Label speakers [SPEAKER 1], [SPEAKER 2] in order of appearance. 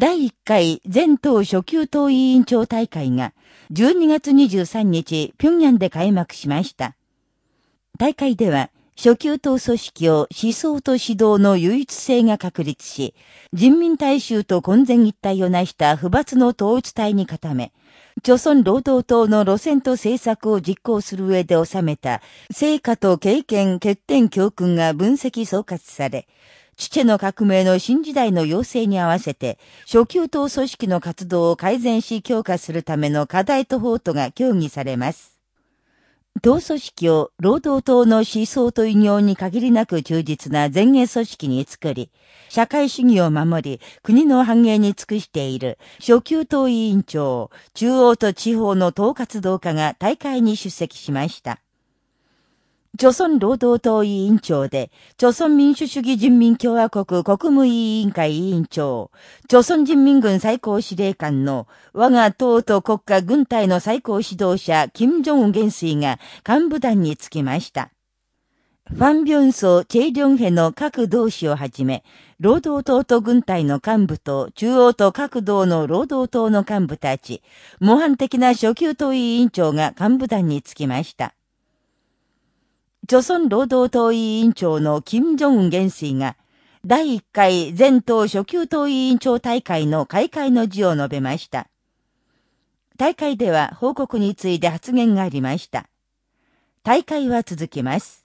[SPEAKER 1] 第1回全党初級党委員長大会が12月23日、平壌で開幕しました。大会では、初級党組織を思想と指導の唯一性が確立し、人民大衆と混然一体を成した不罰の統一体に固め、朝鮮労働党の路線と政策を実行する上で収めた成果と経験、欠点教訓が分析総括され、父の革命の新時代の要請に合わせて、初級党組織の活動を改善し強化するための課題と法とが協議されます。党組織を労働党の思想と異業に限りなく忠実な前衛組織に作り、社会主義を守り、国の繁栄に尽くしている初級党委員長、中央と地方の党活動家が大会に出席しました。朝鮮労働党委員長で、朝鮮民主主義人民共和国国務委員会委員長、朝鮮人民軍最高司令官の我が党と国家軍隊の最高指導者、金正恩元帥が幹部団につきました。ファン・ビョンソ、チェイ・リョンヘの各同志をはじめ、労働党と軍隊の幹部と中央と各道の労働党の幹部たち、模範的な初級党委員長が幹部団につきました。朝鮮労働党委員長の金正恩元帥が、第1回全党初級党委員長大会の開会の辞を述べました。大会では報告について発言がありました。大会は続きます。